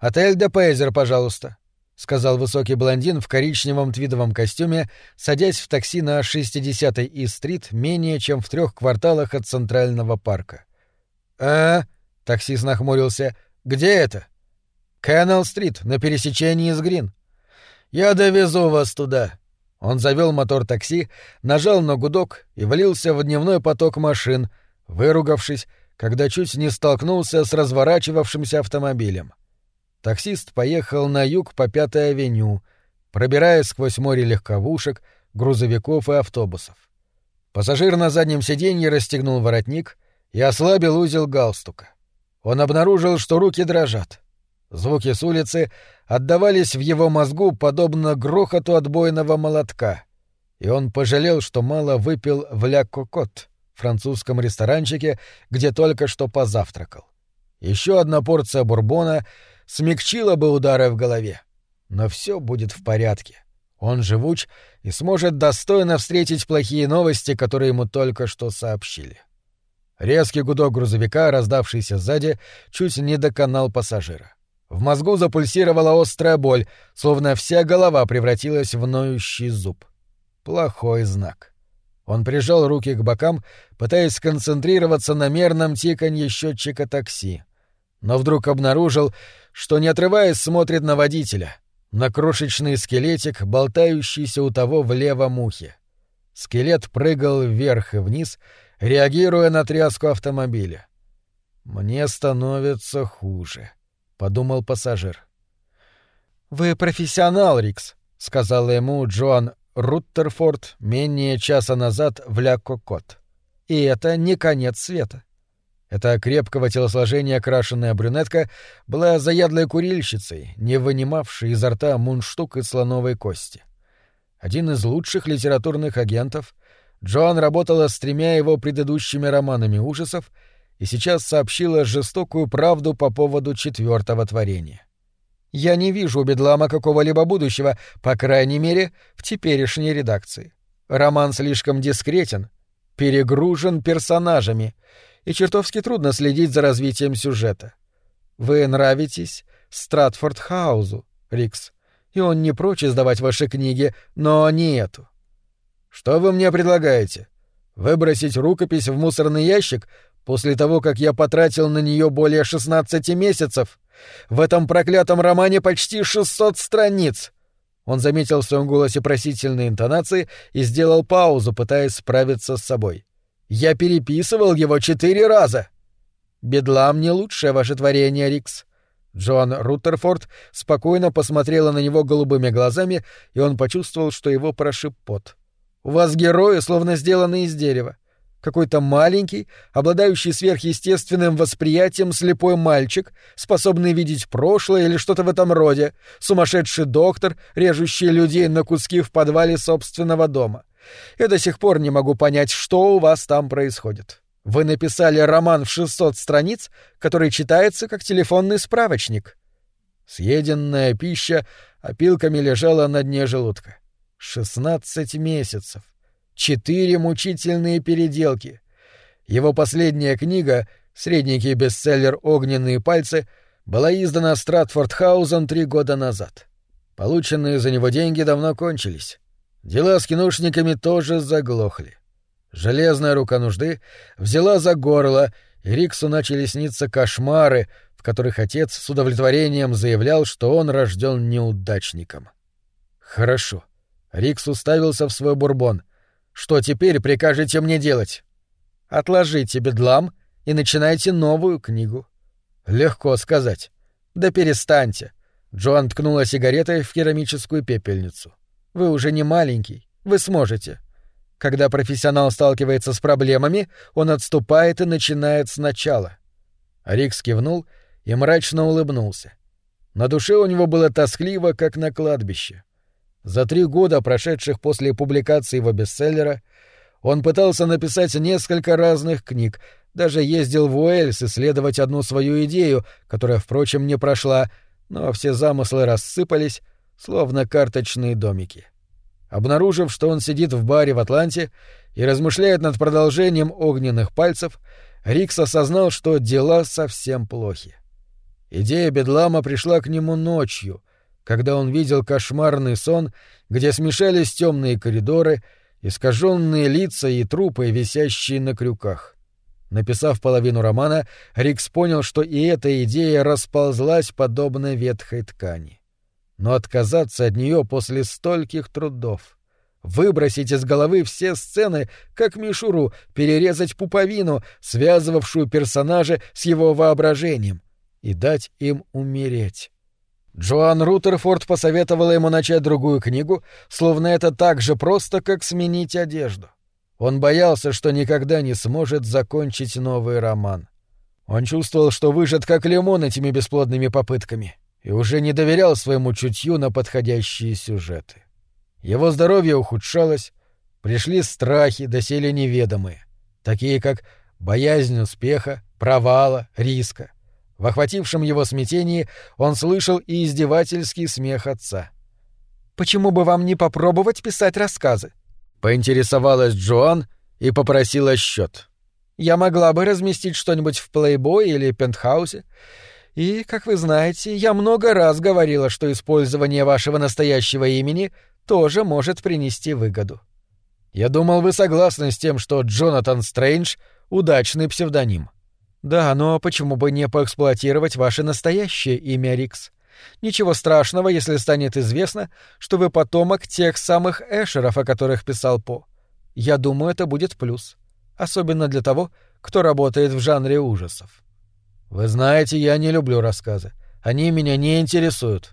«Отель де Пейзер, пожалуйста», — сказал высокий блондин в коричневом твидовом костюме, садясь в такси на 60-й Ист-стрит менее чем в трех кварталах от Центрального парка. «А?» — таксист нахмурился. «Где это?» «Кеннелл-стрит, на пересечении с Грин». «Я довезу вас туда». Он завел мотор такси, нажал на гудок и влился в дневной поток машин, выругавшись, когда чуть не столкнулся с разворачивавшимся автомобилем. Таксист поехал на юг по Пятой авеню, пробираясь сквозь море легковушек, грузовиков и автобусов. Пассажир на заднем сиденье расстегнул воротник и ослабил узел галстука. Он обнаружил, что руки дрожат. Звуки с улицы отдавались в его мозгу подобно грохоту отбойного молотка, и он пожалел, что мало выпил в «Ля Кокот» французском ресторанчике, где только что позавтракал. Еще одна порция бурбона смягчила бы удары в голове. Но все будет в порядке. Он живуч и сможет достойно встретить плохие новости, которые ему только что сообщили. Резкий гудок грузовика, раздавшийся сзади, чуть не доконал пассажира. В мозгу запульсировала острая боль, словно вся голова превратилась в ноющий зуб. Плохой знак. Он прижал руки к бокам, пытаясь сконцентрироваться на мерном тиканье счетчика такси но вдруг обнаружил, что, не отрываясь, смотрит на водителя, на крошечный скелетик, болтающийся у того в левом ухе. Скелет прыгал вверх и вниз, реагируя на тряску автомобиля. «Мне становится хуже», — подумал пассажир. «Вы профессионал, Рикс», — сказала ему Джоан Руттерфорд менее часа назад в Ля Кокот. «И это не конец света. Эта крепкого телосложения окрашенная брюнетка была заядлой курильщицей, не вынимавшей изо рта мундштук из слоновой кости. Один из лучших литературных агентов, Джоан работала с тремя его предыдущими романами ужасов и сейчас сообщила жестокую правду по поводу четвертого творения. «Я не вижу у Бедлама какого-либо будущего, по крайней мере, в теперешней редакции. Роман слишком дискретен, перегружен персонажами — и чертовски трудно следить за развитием сюжета. Вы нравитесь Стратфорд Хаузу, Рикс, и он не прочь издавать ваши книги, но не эту. Что вы мне предлагаете? Выбросить рукопись в мусорный ящик после того, как я потратил на нее более 16 месяцев? В этом проклятом романе почти 600 страниц. Он заметил в своем голосе просительные интонации и сделал паузу, пытаясь справиться с собой. Я переписывал его четыре раза. Бедлам не лучшее ваше творение, Рикс. Джоан Руттерфорд спокойно посмотрела на него голубыми глазами, и он почувствовал, что его прошиб пот. У вас герои словно сделаны из дерева. Какой-то маленький, обладающий сверхъестественным восприятием слепой мальчик, способный видеть прошлое или что-то в этом роде, сумасшедший доктор, режущий людей на куски в подвале собственного дома. Я до сих пор не могу понять, что у вас там происходит. Вы написали роман в 600 страниц, который читается как телефонный справочник. Съеденная пища опилками лежала на дне желудка. 16 месяцев. Четыре мучительные переделки. Его последняя книга, средненький бестселлер «Огненные пальцы», была издана Стратфордхаузом три года назад. Полученные за него деньги давно кончились. Дела с киношниками тоже заглохли. Железная рука нужды взяла за горло, и Риксу начали сниться кошмары, в которых отец с удовлетворением заявлял, что он рожден неудачником. Хорошо. Рикс уставился в свой бурбон. Что теперь прикажете мне делать? Отложите бедлам и начинайте новую книгу. Легко сказать. Да перестаньте. Джоан ткнула сигаретой в керамическую пепельницу. Вы уже не маленький, вы сможете. Когда профессионал сталкивается с проблемами, он отступает и начинает сначала. Рикс кивнул и мрачно улыбнулся. На душе у него было тоскливо, как на кладбище. За три года, прошедших после публикации его бестселлера, он пытался написать несколько разных книг, даже ездил в Уэльс исследовать одну свою идею, которая, впрочем, не прошла, но все замыслы рассыпались, словно карточные домики. Обнаружив, что он сидит в баре в Атланте и размышляет над продолжением огненных пальцев, Рикс осознал, что дела совсем плохи. Идея Бедлама пришла к нему ночью, когда он видел кошмарный сон, где смешались темные коридоры, искаженные лица и трупы, висящие на крюках. Написав половину романа, Рикс понял, что и эта идея расползлась подобно ветхой ткани. Но отказаться от нее после стольких трудов, выбросить из головы все сцены, как мишуру, перерезать пуповину, связывавшую персонажа с его воображением, и дать им умереть. Джоан Рутерфорд посоветовала ему начать другую книгу, словно это так же просто, как сменить одежду. Он боялся, что никогда не сможет закончить новый роман. Он чувствовал, что выжат как лимон этими бесплодными попытками, и уже не доверял своему чутью на подходящие сюжеты. Его здоровье ухудшалось, пришли страхи, доселе неведомые, такие как боязнь успеха, провала, риска. В охватившем его смятении он слышал и издевательский смех отца. «Почему бы вам не попробовать писать рассказы?» Поинтересовалась Джоан и попросила счет. «Я могла бы разместить что-нибудь в плейбой или пентхаусе. И, как вы знаете, я много раз говорила, что использование вашего настоящего имени тоже может принести выгоду. Я думал, вы согласны с тем, что Джонатан Стрэндж — удачный псевдоним. Да, но почему бы не поэксплуатировать ваше настоящее имя, Рикс? Ничего страшного, если станет известно, что вы потомок тех самых Эшеров, о которых писал По. Я думаю, это будет плюс. Особенно для того, кто работает в жанре ужасов. Вы знаете, я не люблю рассказы. Они меня не интересуют.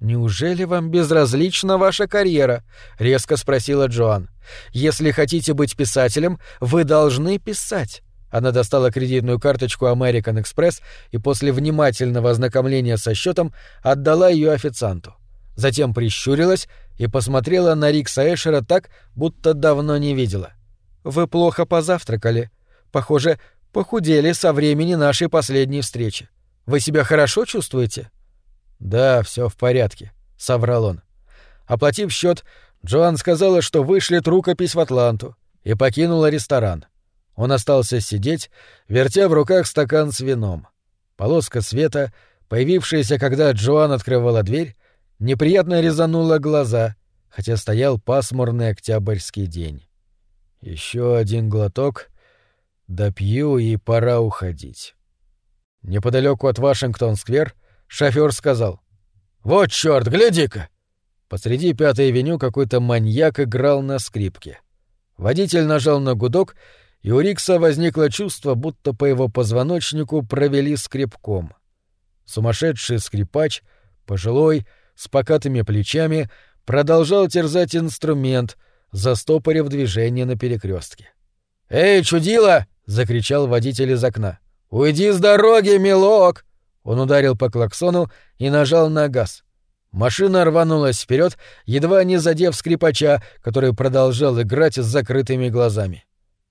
Неужели вам безразлична ваша карьера? резко спросила Джоан. Если хотите быть писателем, вы должны писать. Она достала кредитную карточку American Express и после внимательного ознакомления со счетом отдала ее официанту. Затем прищурилась и посмотрела на Рикса Эшера так, будто давно не видела. «Вы плохо позавтракали. Похоже, похудели со времени нашей последней встречи. Вы себя хорошо чувствуете?» «Да, все в порядке», — соврал он. Оплатив счет, Джоан сказала, что вышлет рукопись в Атланту и покинула ресторан. Он остался сидеть, вертя в руках стакан с вином. Полоска света, появившаяся, когда Джоан открывала дверь, неприятно резанула глаза, хотя стоял пасмурный октябрьский день. Еще один глоток, допью и пора уходить. Неподалеку от Вашингтон-сквер шофер сказал «Вот черт, гляди-ка!» Посреди Пятой авеню какой-то маньяк играл на скрипке. Водитель нажал на гудок, и у Рикса возникло чувство, будто по его позвоночнику провели скребком. Сумасшедший скрипач, пожилой, с покатыми плечами, продолжал терзать инструмент, застопорив движение на перекрестке. «Эй, чудила!» — закричал водитель из окна. «Уйди с дороги, милок!» Он ударил по клаксону и нажал на газ. Машина рванулась вперед, едва не задев скрипача, который продолжал играть с закрытыми глазами.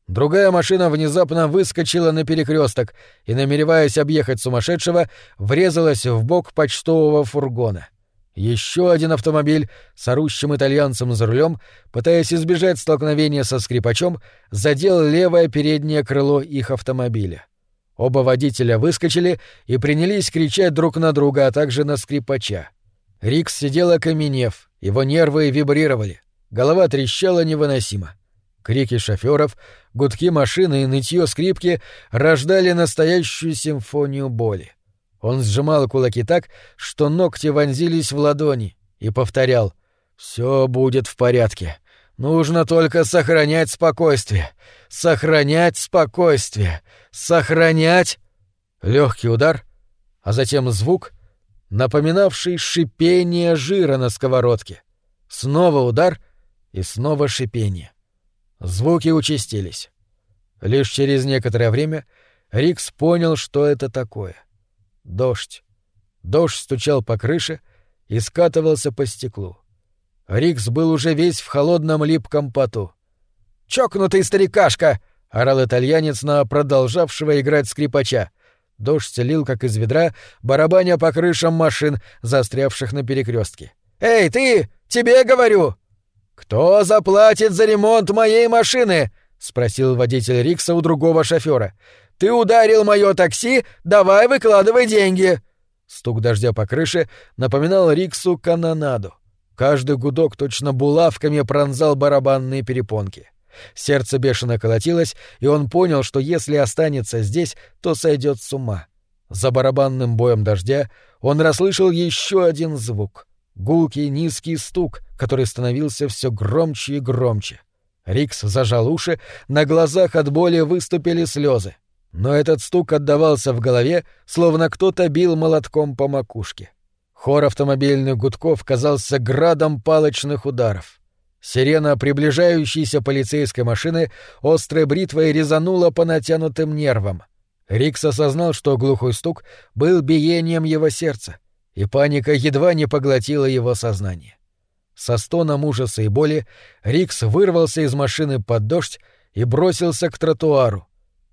Другая машина внезапно выскочила на перекресток и, намереваясь объехать сумасшедшего, врезалась в бок почтового фургона. Еще один автомобиль с орущим итальянцем за рулем, пытаясь избежать столкновения со скрипачом, задел левое переднее крыло их автомобиля. Оба водителя выскочили и принялись кричать друг на друга, а также на скрипача. Рикс сидел окаменев, его нервы вибрировали, голова трещала невыносимо. Крики шоферов, гудки машины и нытье скрипки рождали настоящую симфонию боли. Он сжимал кулаки так, что ногти вонзились в ладони, и повторял «Все будет в порядке. Нужно только сохранять спокойствие. Сохранять спокойствие. Сохранять...» Легкий удар, а затем звук, напоминавший шипение жира на сковородке. Снова удар и снова шипение. Звуки участились. Лишь через некоторое время Рикс понял, что это такое. Дождь. Дождь стучал по крыше и скатывался по стеклу. Рикс был уже весь в холодном липком поту. «Чокнутый старикашка!» — орал итальянец на продолжавшего играть скрипача. Дождь лил, как из ведра, барабаня по крышам машин, застрявших на перекрестке. «Эй, ты! Тебе говорю!» «Кто заплатит за ремонт моей машины?» — спросил водитель Рикса у другого шофера. «Ты ударил мое такси, давай выкладывай деньги». Стук дождя по крыше напоминал Риксу канонаду. Каждый гудок точно булавками пронзал барабанные перепонки. Сердце бешено колотилось, и он понял, что если останется здесь, то сойдет с ума. За барабанным боем дождя он расслышал еще один звук — гулкий низкий стук, который становился все громче и громче. Рикс зажал уши, на глазах от боли выступили слезы. Но этот стук отдавался в голове, словно кто-то бил молотком по макушке. Хор автомобильных гудков казался градом палочных ударов. Сирена приближающейся полицейской машины острой бритвой резанула по натянутым нервам. Рикс осознал, что глухой стук был биением его сердца, и паника едва не поглотила его сознание. Со стоном ужаса и боли Рикс вырвался из машины под дождь и бросился к тротуару.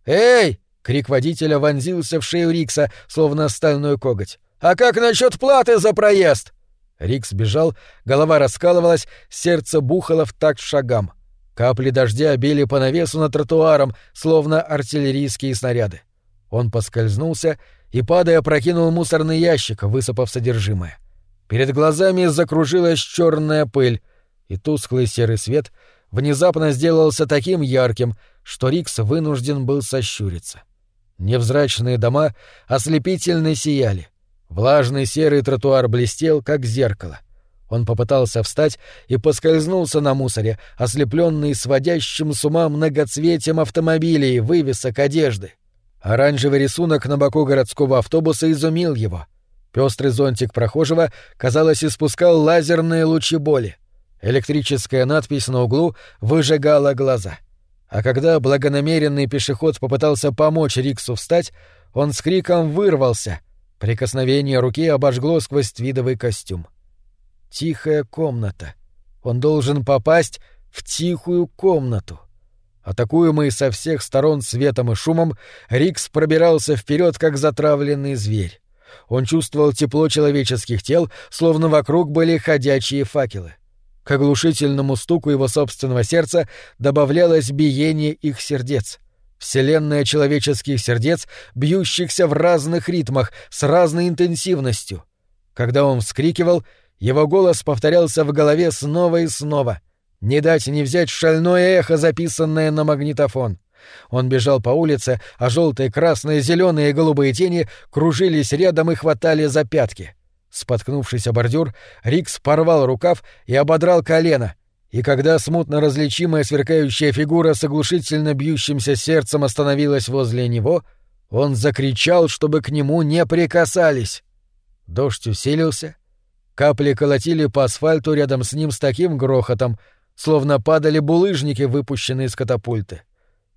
«Эй!» — крик водителя вонзился в шею Рикса, словно стальной коготь. «А как насчет платы за проезд?» Рикс бежал, голова раскалывалась, сердце бухало в такт шагам. Капли дождя били по навесу над тротуаром, словно артиллерийские снаряды. Он поскользнулся и, падая, прокинул мусорный ящик, высыпав содержимое. Перед глазами закружилась черная пыль, и тусклый серый свет внезапно сделался таким ярким, что Рикс вынужден был сощуриться. Невзрачные дома ослепительно сияли. Влажный серый тротуар блестел, как зеркало. Он попытался встать и поскользнулся на мусоре, ослепленный сводящим с ума многоцветием автомобилей, вывесок одежды. Оранжевый рисунок на боку городского автобуса изумил его. Пестрый зонтик прохожего, казалось, испускал лазерные лучи боли. Электрическая надпись на углу выжигала глаза. А когда благонамеренный пешеход попытался помочь Риксу встать, он с криком вырвался. Прикосновение руки обожгло сквозь твидовый костюм. Тихая комната. Он должен попасть в тихую комнату. Атакуемый со всех сторон светом и шумом, Рикс пробирался вперед, как затравленный зверь. Он чувствовал тепло человеческих тел, словно вокруг были ходячие факелы. К оглушительному стуку его собственного сердца добавлялось биение их сердец. Вселенная человеческих сердец, бьющихся в разных ритмах, с разной интенсивностью. Когда он вскрикивал, его голос повторялся в голове снова и снова. Не дать не взять шальное эхо, записанное на магнитофон. Он бежал по улице, а желтые, красные, зеленые и голубые тени кружились рядом и хватали за пятки. Споткнувшись о бордюр, Рикс порвал рукав и ободрал колено, и когда смутно различимая сверкающая фигура с оглушительно бьющимся сердцем остановилась возле него, он закричал, чтобы к нему не прикасались. Дождь усилился, капли колотили по асфальту рядом с ним с таким грохотом, словно падали булыжники, выпущенные из катапульты.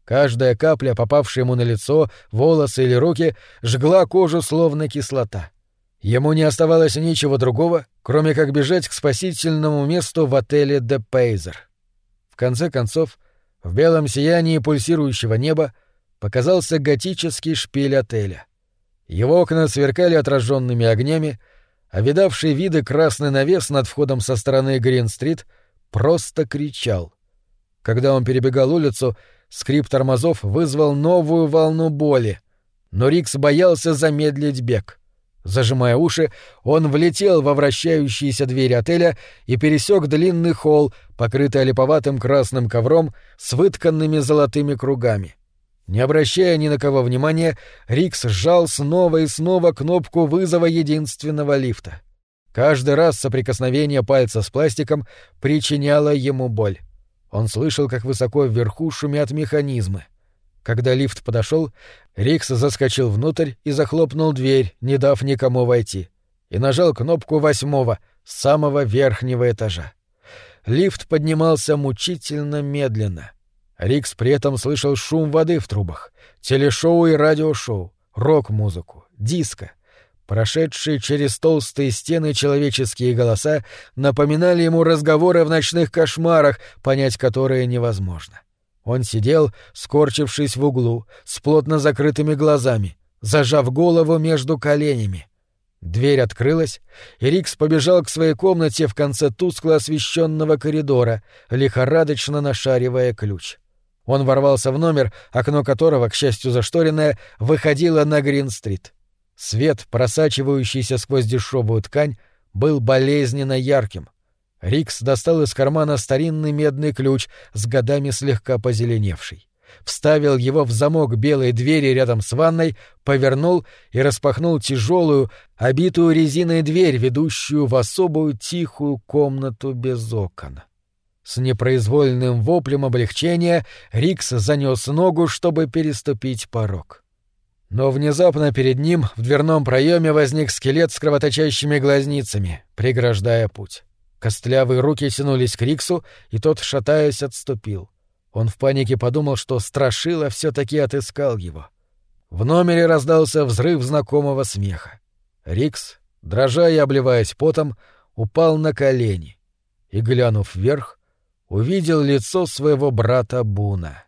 Каждая капля, попавшая ему на лицо, волосы или руки, жгла кожу словно кислота. Ему не оставалось ничего другого, кроме как бежать к спасительному месту в отеле «Де Пейзер». В конце концов, в белом сиянии пульсирующего неба показался готический шпиль отеля. Его окна сверкали отраженными огнями, а видавший виды красный навес над входом со стороны Грин-стрит просто кричал. Когда он перебегал улицу, Скрип тормозов вызвал новую волну боли, но Рикс боялся замедлить бег. Зажимая уши, он влетел во вращающиеся двери отеля и пересек длинный холл, покрытый олиповатым красным ковром с вытканными золотыми кругами. Не обращая ни на кого внимания, Рикс сжал снова и снова кнопку вызова единственного лифта. Каждый раз соприкосновение пальца с пластиком причиняло ему боль. Он слышал, как высоко вверху шумят механизмы. Когда лифт подошел, Рикс заскочил внутрь и захлопнул дверь, не дав никому войти, и нажал кнопку восьмого, самого верхнего этажа. Лифт поднимался мучительно медленно. Рикс при этом слышал шум воды в трубах, телешоу и радиошоу, рок-музыку, диско. Прошедшие через толстые стены человеческие голоса напоминали ему разговоры в ночных кошмарах, понять которые невозможно. Он сидел, скорчившись в углу, с плотно закрытыми глазами, зажав голову между коленями. Дверь открылась, и Рикс побежал к своей комнате в конце тускло освещенного коридора, лихорадочно нашаривая ключ. Он ворвался в номер, окно которого, к счастью зашторенное, выходило на Грин-стрит. Свет, просачивающийся сквозь дешевую ткань, был болезненно ярким. Рикс достал из кармана старинный медный ключ с годами слегка позеленевший. Вставил его в замок белой двери рядом с ванной, повернул и распахнул тяжелую, обитую резиной дверь, ведущую в особую тихую комнату без окон. С непроизвольным воплем облегчения Рикс занес ногу, чтобы переступить порог. Но внезапно перед ним в дверном проеме возник скелет с кровоточащими глазницами, преграждая путь. Костлявые руки тянулись к Риксу, и тот, шатаясь, отступил. Он в панике подумал, что Страшила все таки отыскал его. В номере раздался взрыв знакомого смеха. Рикс, дрожа и обливаясь потом, упал на колени и, глянув вверх, увидел лицо своего брата Буна.